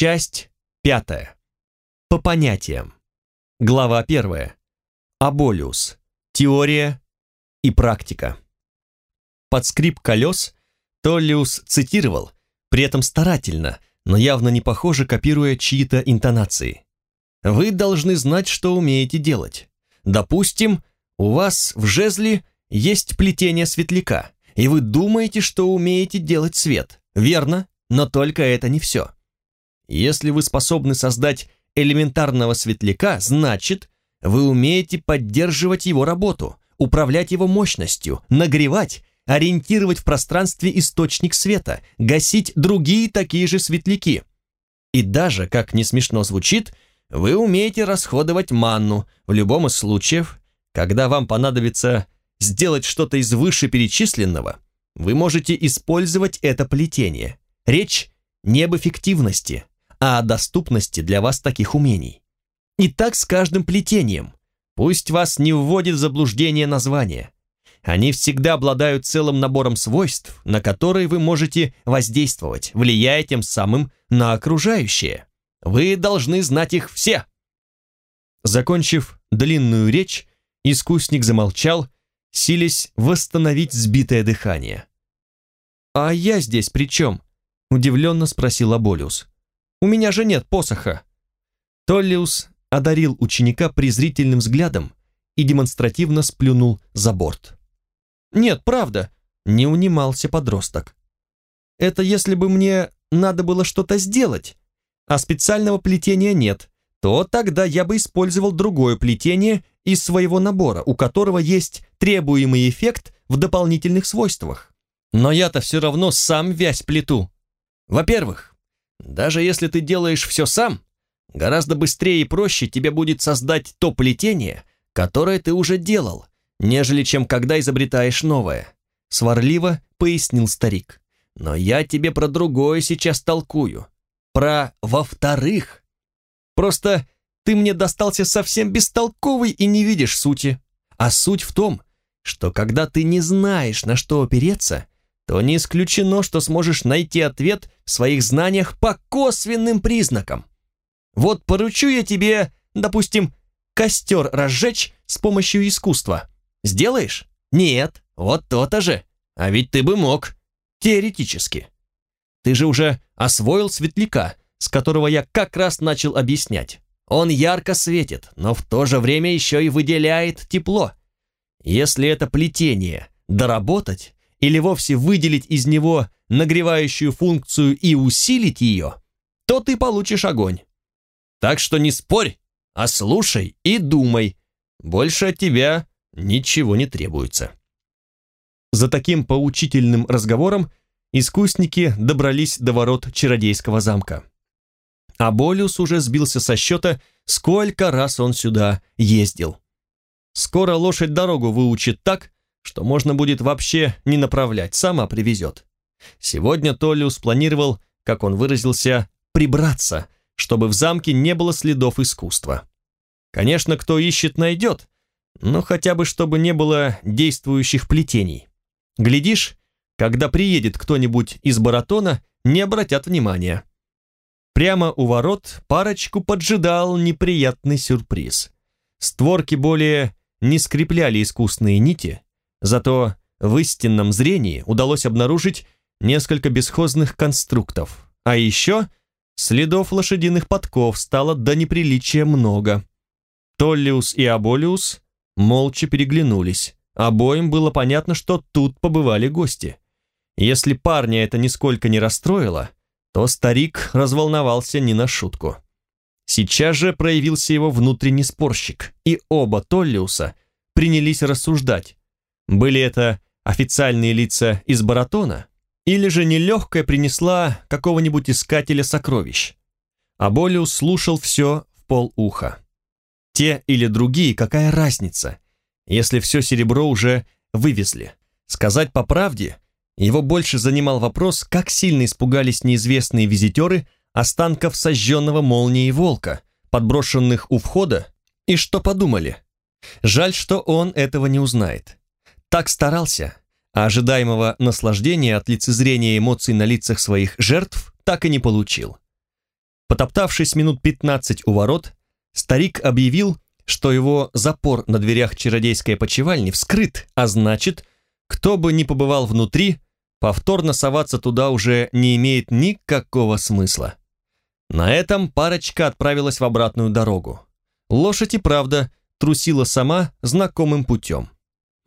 Часть пятая. По понятиям. Глава первая. Аболиус. Теория и практика. Под скрип колес Толлиус цитировал, при этом старательно, но явно не похоже, копируя чьи-то интонации. Вы должны знать, что умеете делать. Допустим, у вас в жезле есть плетение светляка, и вы думаете, что умеете делать свет. Верно, но только это не все. Если вы способны создать элементарного светляка, значит, вы умеете поддерживать его работу, управлять его мощностью, нагревать, ориентировать в пространстве источник света, гасить другие такие же светляки. И даже, как не смешно звучит, вы умеете расходовать манну в любом из случаев, когда вам понадобится сделать что-то из вышеперечисленного, вы можете использовать это плетение. Речь не об эффективности, а о доступности для вас таких умений. И так с каждым плетением. Пусть вас не вводит в заблуждение название. Они всегда обладают целым набором свойств, на которые вы можете воздействовать, влияя тем самым на окружающее. Вы должны знать их все. Закончив длинную речь, искусник замолчал, силясь восстановить сбитое дыхание. «А я здесь при чем?» – удивленно спросил Аболиус. «У меня же нет посоха». Толлиус одарил ученика презрительным взглядом и демонстративно сплюнул за борт. «Нет, правда», – не унимался подросток. «Это если бы мне надо было что-то сделать, а специального плетения нет, то тогда я бы использовал другое плетение из своего набора, у которого есть требуемый эффект в дополнительных свойствах. Но я-то все равно сам вязь плету. Во-первых, даже если ты делаешь все сам, гораздо быстрее и проще тебе будет создать то плетение, которое ты уже делал, нежели чем когда изобретаешь новое. Сварливо пояснил старик. Но я тебе про другое сейчас толкую. Про «во-вторых». Просто ты мне достался совсем бестолковый и не видишь сути. А суть в том, что когда ты не знаешь, на что опереться, то не исключено, что сможешь найти ответ в своих знаниях по косвенным признакам. Вот поручу я тебе, допустим, костер разжечь с помощью искусства. Сделаешь? Нет, вот то-то же. А ведь ты бы мог. Теоретически. Ты же уже освоил светляка, с которого я как раз начал объяснять. Он ярко светит, но в то же время еще и выделяет тепло. Если это плетение доработать или вовсе выделить из него нагревающую функцию и усилить ее, то ты получишь огонь. Так что не спорь, а слушай и думай. Больше от тебя ничего не требуется. За таким поучительным разговором искусники добрались до ворот чародейского замка. А Болюс уже сбился со счета, сколько раз он сюда ездил. Скоро лошадь дорогу выучит так, что можно будет вообще не направлять, сама привезет. Сегодня Толлиус планировал, как он выразился, прибраться, чтобы в замке не было следов искусства. Конечно, кто ищет, найдет, но хотя бы чтобы не было действующих плетений. Глядишь, когда приедет кто-нибудь из баратона, не обратят внимания. Прямо у ворот парочку поджидал неприятный сюрприз. Створки более не скрепляли искусные нити, зато в истинном зрении удалось обнаружить несколько бесхозных конструктов, а еще следов лошадиных подков стало до неприличия много. Толлиус и Аболиус молча переглянулись. Обоим было понятно, что тут побывали гости. Если парня это нисколько не расстроило, то старик разволновался не на шутку. Сейчас же проявился его внутренний спорщик, и оба Толлиуса принялись рассуждать. Были это официальные лица из Баратона, или же нелегкая принесла какого-нибудь искателя сокровищ. Аболиус слушал все в полуха. Те или другие, какая разница, если все серебро уже вывезли. Сказать по правде, его больше занимал вопрос, как сильно испугались неизвестные визитеры останков сожженного молнией волка, подброшенных у входа, и что подумали. Жаль, что он этого не узнает. Так старался, а ожидаемого наслаждения от лицезрения эмоций на лицах своих жертв так и не получил. Потоптавшись минут 15 у ворот, старик объявил, что его запор на дверях чародейской почевальни вскрыт, а значит, кто бы ни побывал внутри, повторно соваться туда уже не имеет никакого смысла. На этом парочка отправилась в обратную дорогу. Лошадь и правда трусила сама знакомым путем.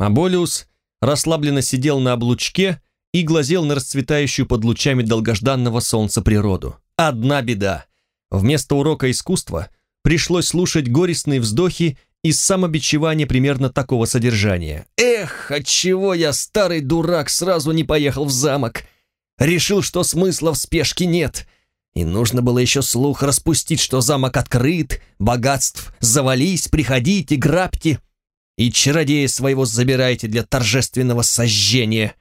Аболиус расслабленно сидел на облучке и глазел на расцветающую под лучами долгожданного солнца природу. Одна беда. Вместо урока искусства пришлось слушать горестные вздохи и самобичевание примерно такого содержания. «Эх, отчего я, старый дурак, сразу не поехал в замок? Решил, что смысла в спешке нет. И нужно было еще слух распустить, что замок открыт, богатств завались, приходите, грабьте, и чародея своего забирайте для торжественного сожжения.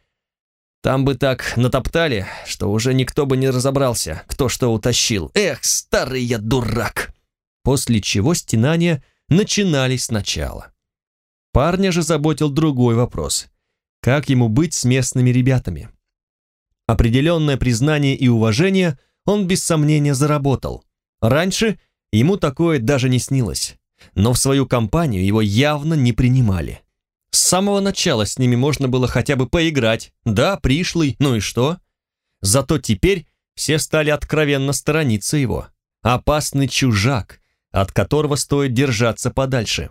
Там бы так натоптали, что уже никто бы не разобрался, кто что утащил. Эх, старый я дурак!» После чего стенания начинались сначала. Парня же заботил другой вопрос. Как ему быть с местными ребятами? Определенное признание и уважение он без сомнения заработал. Раньше ему такое даже не снилось. Но в свою компанию его явно не принимали. С самого начала с ними можно было хотя бы поиграть. Да, пришлый, ну и что? Зато теперь все стали откровенно сторониться его. Опасный чужак, от которого стоит держаться подальше.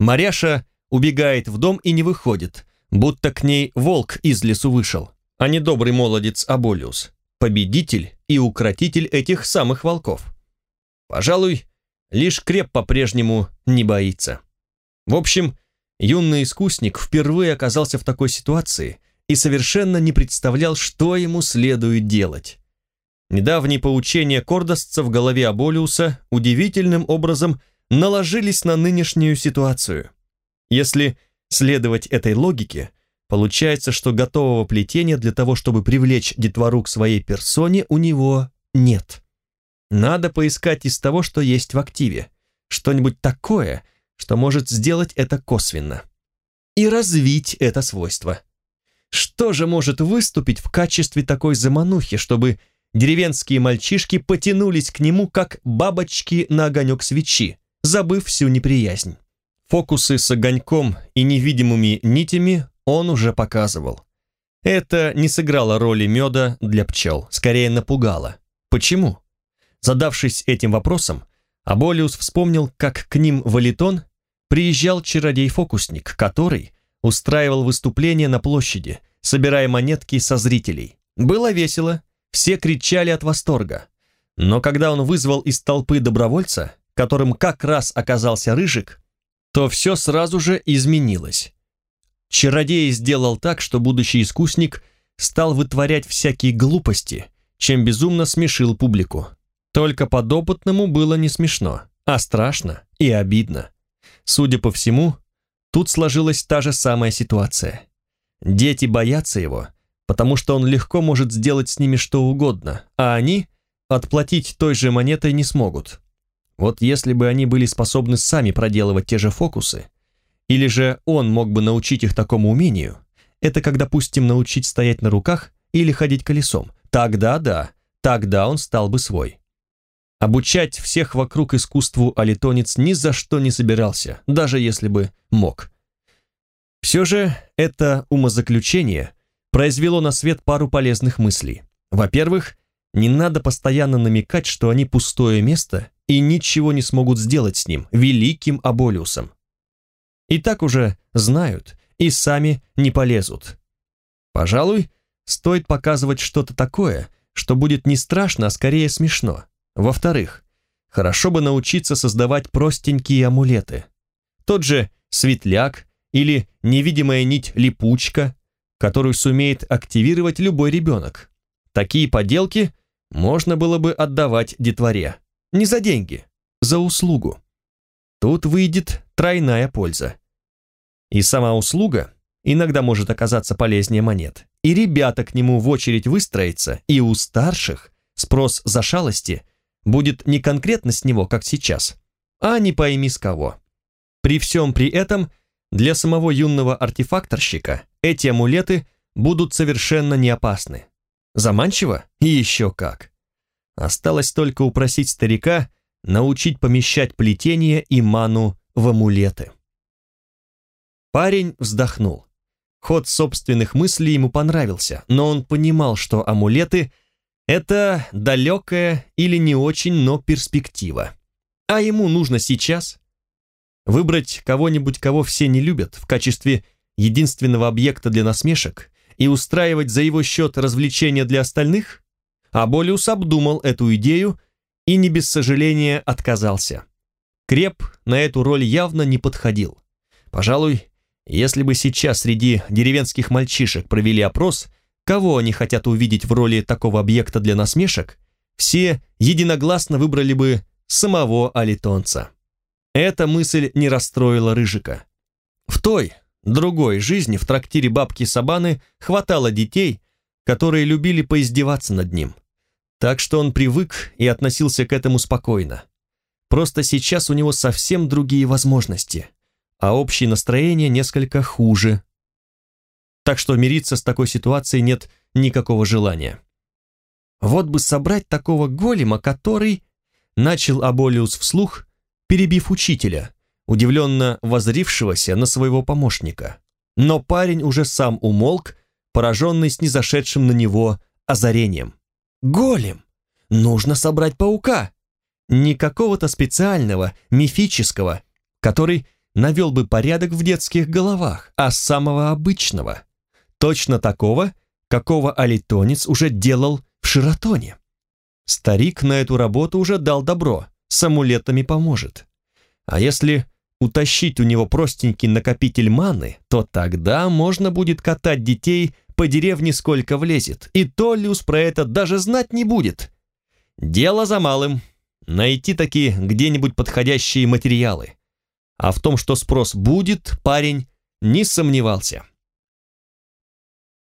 Маряша убегает в дом и не выходит, будто к ней волк из лесу вышел, а не добрый молодец Аболиус, победитель и укротитель этих самых волков. Пожалуй, лишь креп по-прежнему не боится. В общем, юный искусник впервые оказался в такой ситуации и совершенно не представлял, что ему следует делать. Недавние поучения кордостца в голове Аболиуса удивительным образом наложились на нынешнюю ситуацию. Если следовать этой логике, получается, что готового плетения для того, чтобы привлечь детвору к своей персоне, у него нет. Надо поискать из того, что есть в активе, что-нибудь такое, что может сделать это косвенно. И развить это свойство. Что же может выступить в качестве такой заманухи, чтобы деревенские мальчишки потянулись к нему, как бабочки на огонек свечи, забыв всю неприязнь. Фокусы с огоньком и невидимыми нитями он уже показывал. Это не сыграло роли меда для пчел, скорее напугало. Почему? Задавшись этим вопросом, Аболиус вспомнил, как к ним в Алитон приезжал чародей-фокусник, который устраивал выступление на площади, собирая монетки со зрителей. Было весело, все кричали от восторга. Но когда он вызвал из толпы добровольца, которым как раз оказался Рыжик, то все сразу же изменилось. Чародей сделал так, что будущий искусник стал вытворять всякие глупости, чем безумно смешил публику. Только подопытному было не смешно, а страшно и обидно. Судя по всему, тут сложилась та же самая ситуация. Дети боятся его, потому что он легко может сделать с ними что угодно, а они отплатить той же монетой не смогут. Вот если бы они были способны сами проделывать те же фокусы, или же он мог бы научить их такому умению, это как, допустим, научить стоять на руках или ходить колесом, тогда да, тогда он стал бы свой. Обучать всех вокруг искусству алитонец ни за что не собирался, даже если бы мог. Все же это умозаключение – произвело на свет пару полезных мыслей. Во-первых, не надо постоянно намекать, что они пустое место и ничего не смогут сделать с ним, великим Аболиусом. И так уже знают и сами не полезут. Пожалуй, стоит показывать что-то такое, что будет не страшно, а скорее смешно. Во-вторых, хорошо бы научиться создавать простенькие амулеты. Тот же светляк или невидимая нить-липучка, которую сумеет активировать любой ребенок. Такие поделки можно было бы отдавать детворе. Не за деньги, за услугу. Тут выйдет тройная польза. И сама услуга иногда может оказаться полезнее монет. И ребята к нему в очередь выстроятся, и у старших спрос за шалости будет не конкретно с него, как сейчас, а не пойми с кого. При всем при этом для самого юного артефакторщика эти амулеты будут совершенно не опасны. Заманчиво? И еще как. Осталось только упросить старика научить помещать плетение и ману в амулеты. Парень вздохнул. Ход собственных мыслей ему понравился, но он понимал, что амулеты — это далекая или не очень, но перспектива. А ему нужно сейчас выбрать кого-нибудь, кого все не любят, в качестве единственного объекта для насмешек и устраивать за его счет развлечения для остальных? А Болиус обдумал эту идею и не без сожаления отказался. Креп на эту роль явно не подходил. Пожалуй, если бы сейчас среди деревенских мальчишек провели опрос, кого они хотят увидеть в роли такого объекта для насмешек, все единогласно выбрали бы самого Алитонца. Эта мысль не расстроила Рыжика. В той, другой жизни в трактире бабки Сабаны хватало детей, которые любили поиздеваться над ним. Так что он привык и относился к этому спокойно. Просто сейчас у него совсем другие возможности – а общее настроение несколько хуже. Так что мириться с такой ситуацией нет никакого желания. Вот бы собрать такого голема, который... Начал Аболиус вслух, перебив учителя, удивленно возрившегося на своего помощника. Но парень уже сам умолк, пораженный снизошедшим на него озарением. «Голем! Нужно собрать паука!» Не какого-то специального, мифического, который навел бы порядок в детских головах, а самого обычного, точно такого, какого алитонец уже делал в Ширатоне. Старик на эту работу уже дал добро, с амулетами поможет. А если утащить у него простенький накопитель маны, то тогда можно будет катать детей по деревне сколько влезет, и Толлиус про это даже знать не будет. Дело за малым. Найти такие где-нибудь подходящие материалы. А в том, что спрос будет, парень не сомневался.